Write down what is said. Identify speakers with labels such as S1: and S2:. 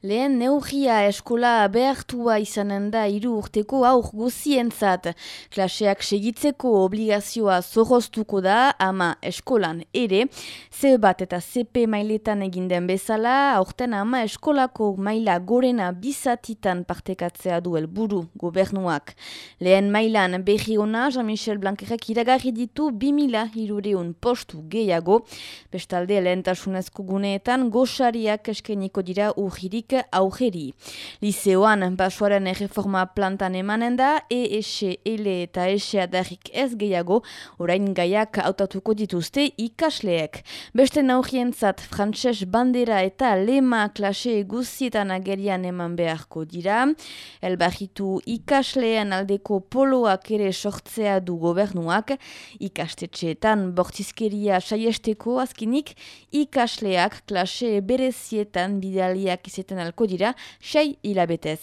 S1: Lehen neugia eskola behartua izanen da hiru urteko aur guzientzat. Klaseak segitzeko obligazioa zorroztuko da ama eskolan ere. Ze bat eta CP mailetan eginden bezala, aurten ama eskolako maila gorena bizatitan partekatzea du helburu gobernuak. Lehen mailan behi ona, Jean-Michel Blanquerek iragarri ditu 2000 hirureun postu gehiago. Bestalde lehentasunezko guneetan goxariak eskeniko dira urririk augeri. Liceoan basuaren erreforma plantan emanen da, ES, L eta S adarrik ez gehiago, orain gaiak autatuko dituzte ikasleek. Beste naugientzat frantses bandera eta lema klase guzietan agerian eman beharko dira. Elbarritu ikasleen aldeko poloak ere sortzea du gobernuak, ikastetxeetan bortizkeria saiesteko azkinik, ikasleak klase berezietan bidaliak izaten alko dira sei hilabetez.